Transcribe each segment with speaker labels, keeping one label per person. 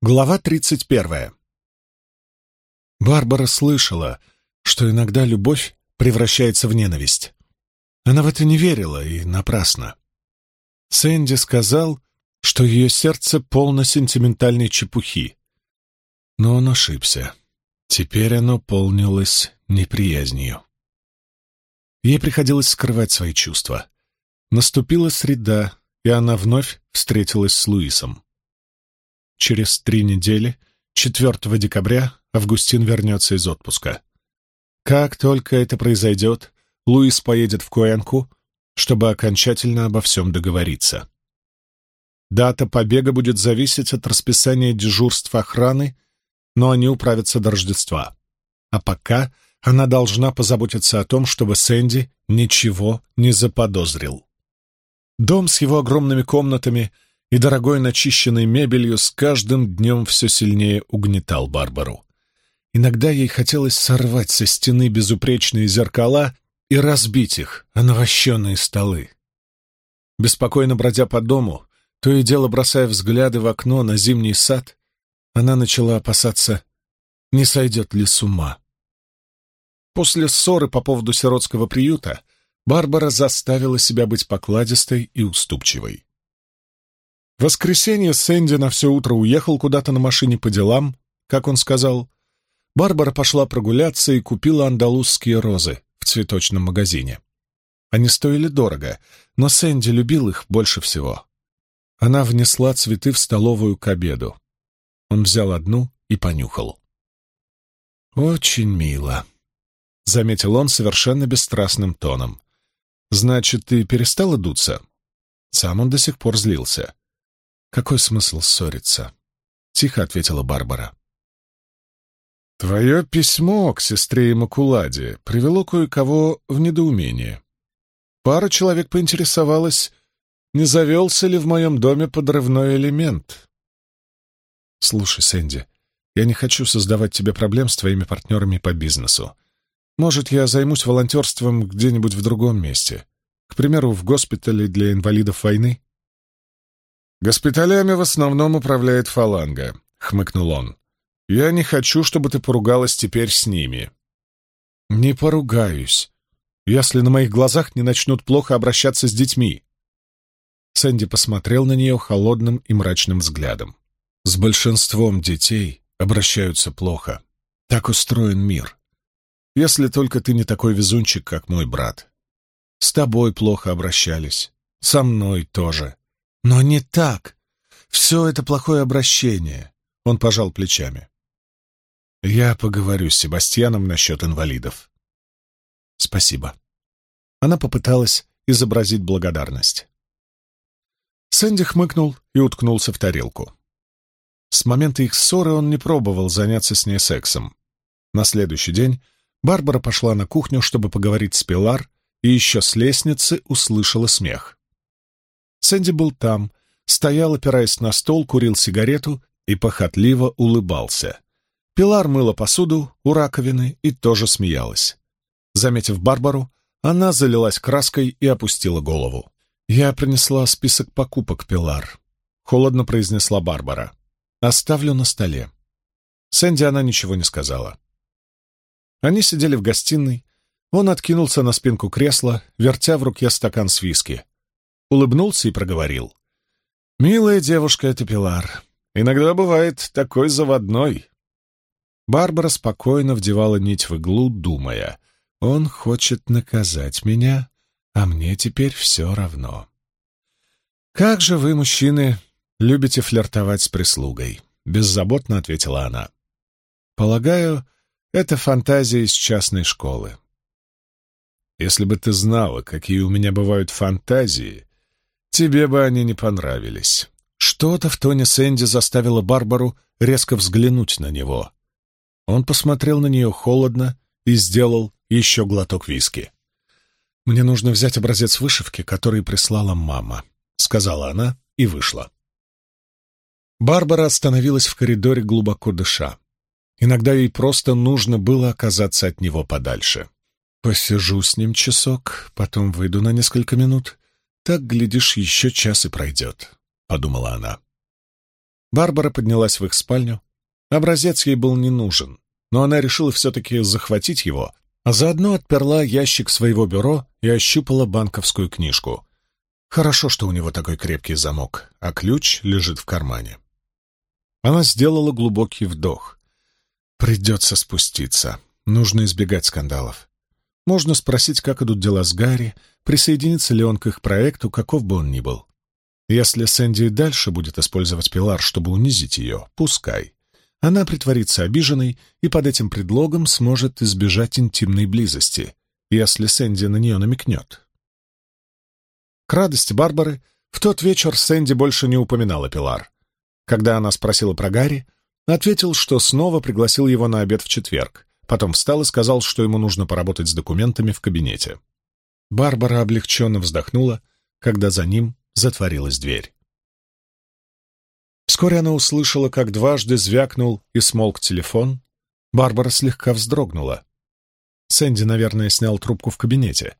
Speaker 1: Глава тридцать первая. Барбара слышала, что иногда любовь превращается в ненависть. Она в это не верила, и напрасно. Сэнди сказал, что ее сердце полно сентиментальной чепухи. Но он ошибся. Теперь оно полнилось неприязнью. Ей приходилось скрывать свои чувства. Наступила среда, и она вновь встретилась с Луисом. Через три недели, 4 декабря, Августин вернется из отпуска. Как только это произойдет, Луис поедет в Куэнку, чтобы окончательно обо всем договориться. Дата побега будет зависеть от расписания дежурств охраны, но они управятся до Рождества. А пока она должна позаботиться о том, чтобы Сэнди ничего не заподозрил. Дом с его огромными комнатами — и дорогой начищенной мебелью с каждым днем все сильнее угнетал Барбару. Иногда ей хотелось сорвать со стены безупречные зеркала и разбить их о навощенные столы. Беспокойно бродя по дому, то и дело бросая взгляды в окно на зимний сад, она начала опасаться, не сойдет ли с ума. После ссоры по поводу сиротского приюта Барбара заставила себя быть покладистой и уступчивой. В воскресенье Сэнди на все утро уехал куда-то на машине по делам, как он сказал. Барбара пошла прогуляться и купила андалузские розы в цветочном магазине. Они стоили дорого, но Сэнди любил их больше всего. Она внесла цветы в столовую к обеду. Он взял одну и понюхал. «Очень мило», — заметил он совершенно бесстрастным тоном. «Значит, ты перестала дуться?» Сам он до сих пор злился. Какой смысл ссориться? Тихо ответила Барбара. Твое письмо к сестре Имакуладе привело кое-кого в недоумение. Пара человек поинтересовалась, не завелся ли в моем доме подрывной элемент. Слушай, Сэнди, я не хочу создавать тебе проблем с твоими партнерами по бизнесу. Может, я займусь волонтерством где-нибудь в другом месте. К примеру, в госпитале для инвалидов войны? «Госпиталями в основном управляет фаланга», — хмыкнул он. «Я не хочу, чтобы ты поругалась теперь с ними». «Не поругаюсь, если на моих глазах не начнут плохо обращаться с детьми». Сэнди посмотрел на нее холодным и мрачным взглядом. «С большинством детей обращаются плохо. Так устроен мир. Если только ты не такой везунчик, как мой брат. С тобой плохо обращались, со мной тоже. Но не так. Все это плохое обращение. Он пожал плечами. Я поговорю с Себастьяном насчет инвалидов. Спасибо. Она попыталась изобразить благодарность. Сэнди хмыкнул и уткнулся в тарелку. С момента их ссоры он не пробовал заняться с ней сексом. На следующий день Барбара пошла на кухню, чтобы поговорить с Пилар, и еще с лестницы услышала смех. Сэнди был там, стоял, опираясь на стол, курил сигарету и похотливо улыбался. Пилар мыла посуду у раковины и тоже смеялась. Заметив Барбару, она залилась краской и опустила голову. «Я принесла список покупок, Пилар», — холодно произнесла Барбара. «Оставлю на столе». Сэнди она ничего не сказала. Они сидели в гостиной. Он откинулся на спинку кресла, вертя в руке стакан с виски улыбнулся и проговорил. «Милая девушка это Пилар. Иногда бывает такой заводной». Барбара спокойно вдевала нить в иглу, думая, «Он хочет наказать меня, а мне теперь все равно». «Как же вы, мужчины, любите флиртовать с прислугой?» — беззаботно ответила она. «Полагаю, это фантазия из частной школы». «Если бы ты знала, какие у меня бывают фантазии, Тебе бы они не понравились. Что-то в тоне Сэнди заставило Барбару резко взглянуть на него. Он посмотрел на нее холодно и сделал еще глоток виски. «Мне нужно взять образец вышивки, который прислала мама», — сказала она и вышла. Барбара остановилась в коридоре, глубоко дыша. Иногда ей просто нужно было оказаться от него подальше. «Посижу с ним часок, потом выйду на несколько минут так, глядишь, еще час и пройдет, — подумала она. Барбара поднялась в их спальню. Образец ей был не нужен, но она решила все-таки захватить его, а заодно отперла ящик своего бюро и ощупала банковскую книжку. Хорошо, что у него такой крепкий замок, а ключ лежит в кармане. Она сделала глубокий вдох. Придется спуститься. Нужно избегать скандалов. Можно спросить, как идут дела с Гарри, присоединится ли он к их проекту, каков бы он ни был. Если Сэнди дальше будет использовать Пилар, чтобы унизить ее, пускай. Она притворится обиженной и под этим предлогом сможет избежать интимной близости, если Сэнди на нее намекнет. К радости Барбары, в тот вечер Сэнди больше не упоминала Пилар. Когда она спросила про Гарри, ответил, что снова пригласил его на обед в четверг, потом встал и сказал, что ему нужно поработать с документами в кабинете. Барбара облегченно вздохнула, когда за ним затворилась дверь. Вскоре она услышала, как дважды звякнул и смолк телефон. Барбара слегка вздрогнула. Сэнди, наверное, снял трубку в кабинете.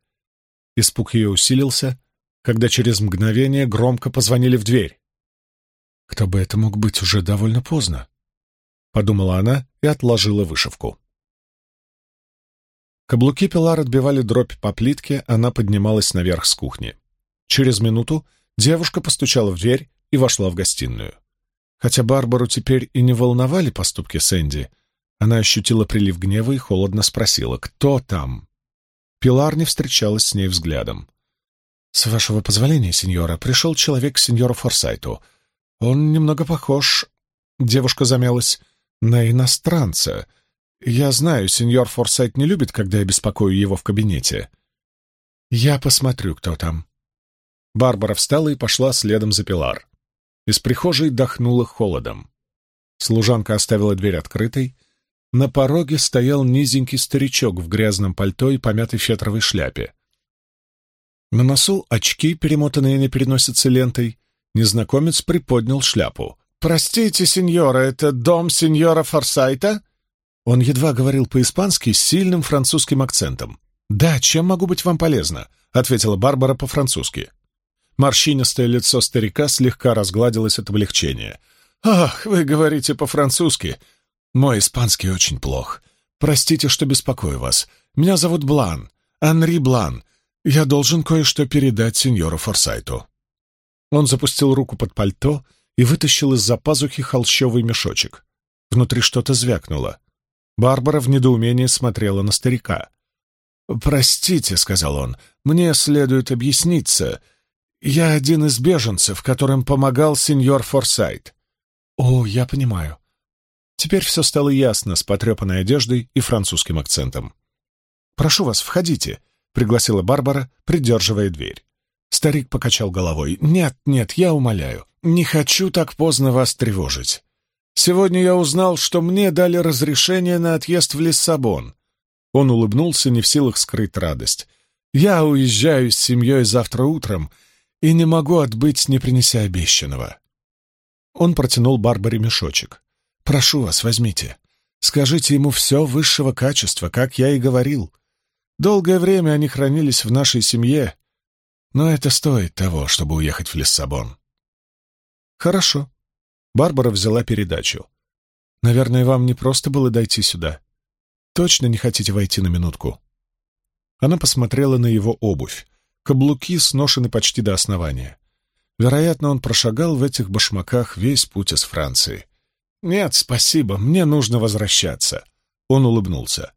Speaker 1: Испуг ее усилился, когда через мгновение громко позвонили в дверь. «Кто бы это мог быть уже довольно поздно?» — подумала она и отложила вышивку. Каблуки Пилар отбивали дробь по плитке, она поднималась наверх с кухни. Через минуту Девушка постучала в дверь и вошла в гостиную. Хотя Барбару теперь и не волновали поступки Сэнди, она ощутила прилив гнева и холодно спросила, кто там? Пилар не встречалась с ней взглядом. «С вашего позволения, сеньора, пришел человек к сеньору Форсайту. Он немного похож...» Девушка замялась. «На иностранца. Я знаю, сеньор Форсайт не любит, когда я беспокою его в кабинете. Я посмотрю, кто там». Барбара встала и пошла следом за Пилар. Из прихожей дохнуло холодом. Служанка оставила дверь открытой. На пороге стоял низенький старичок в грязном пальто и помятой фетровой шляпе. На носу очки, перемотанные на переносице лентой. Незнакомец приподнял шляпу. «Простите, сеньора, это дом сеньора Форсайта?» Он едва говорил по-испански с сильным французским акцентом. «Да, чем могу быть вам полезна?» — ответила Барбара по-французски. Морщинистое лицо старика слегка разгладилось от облегчения. «Ах, вы говорите по-французски. Мой испанский очень плох. Простите, что беспокою вас. Меня зовут Блан, Анри Блан. Я должен кое-что передать сеньору Форсайту». Он запустил руку под пальто и вытащил из-за пазухи холщовый мешочек. Внутри что-то звякнуло. Барбара в недоумении смотрела на старика. «Простите», — сказал он, — «мне следует объясниться. «Я один из беженцев, которым помогал сеньор Форсайт». «О, я понимаю». Теперь все стало ясно с потрепанной одеждой и французским акцентом. «Прошу вас, входите», — пригласила Барбара, придерживая дверь. Старик покачал головой. «Нет, нет, я умоляю. Не хочу так поздно вас тревожить. Сегодня я узнал, что мне дали разрешение на отъезд в Лиссабон». Он улыбнулся, не в силах скрыть радость. «Я уезжаю с семьей завтра утром, и не могу отбыть, не принеся обещанного». Он протянул Барбаре мешочек. «Прошу вас, возьмите. Скажите ему все высшего качества, как я и говорил. Долгое время они хранились в нашей семье, но это стоит того, чтобы уехать в Лиссабон». «Хорошо». Барбара взяла передачу. «Наверное, вам не просто было дойти сюда. Точно не хотите войти на минутку?» Она посмотрела на его обувь. Каблуки сношены почти до основания. Вероятно, он прошагал в этих башмаках весь путь из Франции. «Нет, спасибо, мне нужно возвращаться», — он улыбнулся.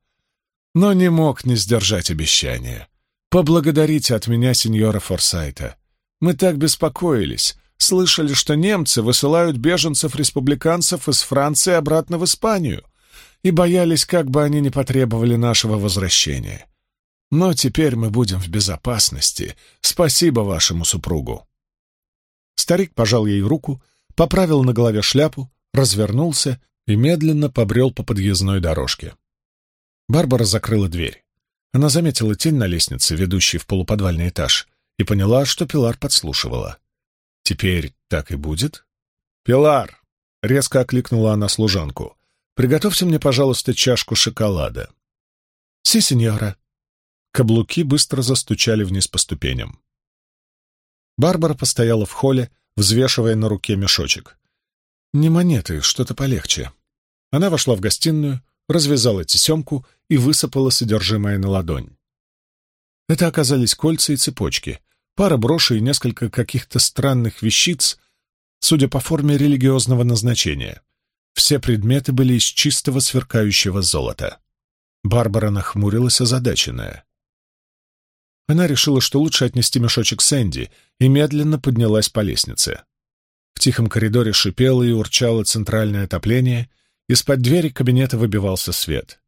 Speaker 1: Но не мог не сдержать обещания. «Поблагодарите от меня сеньора Форсайта. Мы так беспокоились, слышали, что немцы высылают беженцев-республиканцев из Франции обратно в Испанию и боялись, как бы они не потребовали нашего возвращения. Но теперь мы будем в безопасности. Спасибо вашему супругу. Старик пожал ей руку, поправил на голове шляпу, развернулся и медленно побрел по подъездной дорожке. Барбара закрыла дверь. Она заметила тень на лестнице, ведущей в полуподвальный этаж, и поняла, что Пилар подслушивала. «Теперь так и будет?» «Пилар!» — резко окликнула она служанку. «Приготовьте мне, пожалуйста, чашку шоколада». «Си, сеньора», Каблуки быстро застучали вниз по ступеням. Барбара постояла в холле, взвешивая на руке мешочек. Не монеты, что-то полегче. Она вошла в гостиную, развязала тесемку и высыпала содержимое на ладонь. Это оказались кольца и цепочки, пара брошей и несколько каких-то странных вещиц, судя по форме религиозного назначения. Все предметы были из чистого сверкающего золота. Барбара нахмурилась озадаченная. Она решила, что лучше отнести мешочек Сэнди, и медленно поднялась по лестнице. В тихом коридоре шипело и урчало центральное отопление, из-под двери кабинета выбивался свет.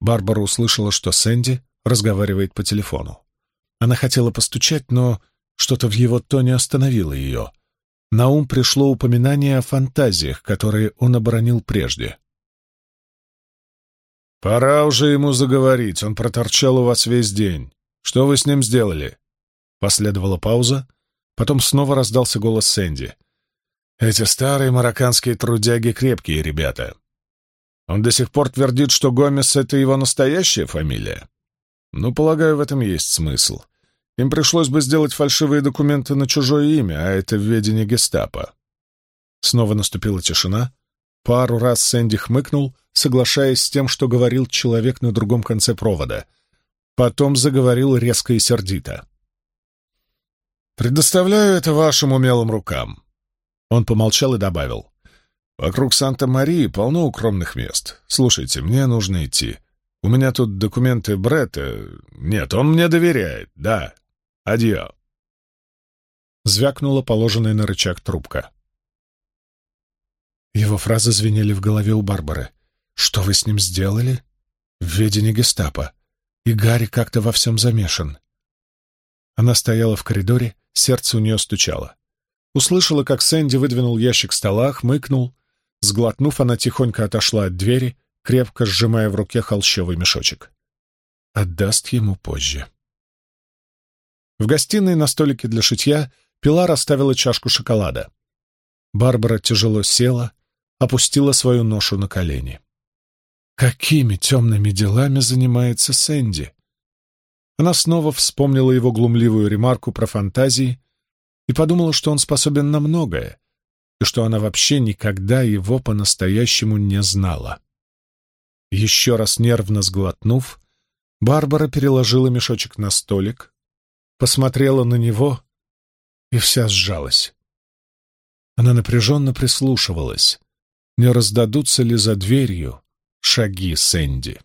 Speaker 1: Барбара услышала, что Сэнди разговаривает по телефону. Она хотела постучать, но что-то в его тоне остановило ее. На ум пришло упоминание о фантазиях, которые он оборонил прежде. «Пора уже ему заговорить, он проторчал у вас весь день. Что вы с ним сделали?» Последовала пауза, потом снова раздался голос Сэнди. «Эти старые марокканские трудяги крепкие ребята. Он до сих пор твердит, что Гомес — это его настоящая фамилия. Ну, полагаю, в этом есть смысл. Им пришлось бы сделать фальшивые документы на чужое имя, а это в ведении гестапо». Снова наступила тишина. Пару раз Сэнди хмыкнул, соглашаясь с тем, что говорил человек на другом конце провода. Потом заговорил резко и сердито. «Предоставляю это вашим умелым рукам». Он помолчал и добавил. «Вокруг Санта-Марии полно укромных мест. Слушайте, мне нужно идти. У меня тут документы Бретта. Нет, он мне доверяет, да. Адьё». Звякнула положенная на рычаг трубка. Его фразы звенели в голове у Барбары. Что вы с ним сделали? В ведении гестапо. И Гарри как-то во всем замешан. Она стояла в коридоре, сердце у нее стучало. Услышала, как Сэнди выдвинул ящик стола, хмыкнул. Сглотнув, она тихонько отошла от двери, крепко сжимая в руке холщовый мешочек. Отдаст ему позже. В гостиной на столике для шитья Пилар оставила чашку шоколада. Барбара тяжело села, опустила свою ношу на колени. Какими темными делами занимается Сэнди? Она снова вспомнила его глумливую ремарку про фантазии и подумала, что он способен на многое, и что она вообще никогда его по-настоящему не знала. Еще раз нервно сглотнув, Барбара переложила мешочек на столик, посмотрела на него и вся сжалась. Она напряженно прислушивалась, не раздадутся ли за дверью шаги Сэнди.